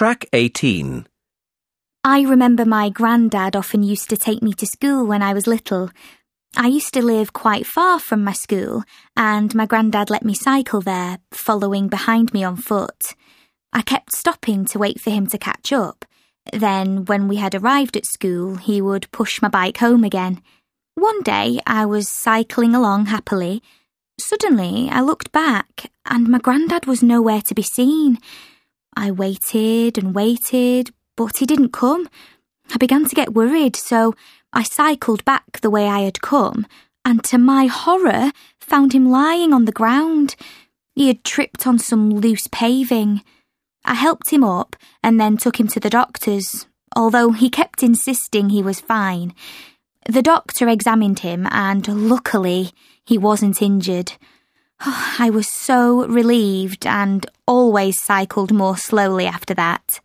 Track 18. I remember my granddad often used to take me to school when I was little. I used to live quite far from my school, and my granddad let me cycle there, following behind me on foot. I kept stopping to wait for him to catch up. Then, when we had arrived at school, he would push my bike home again. One day, I was cycling along happily. Suddenly, I looked back, and my granddad was nowhere to be seen. I waited and waited, but he didn't come. I began to get worried, so I cycled back the way I had come, and to my horror, found him lying on the ground. He had tripped on some loose paving. I helped him up and then took him to the doctor's, although he kept insisting he was fine. The doctor examined him, and luckily, he wasn't injured. Oh, I was so relieved and always cycled more slowly after that.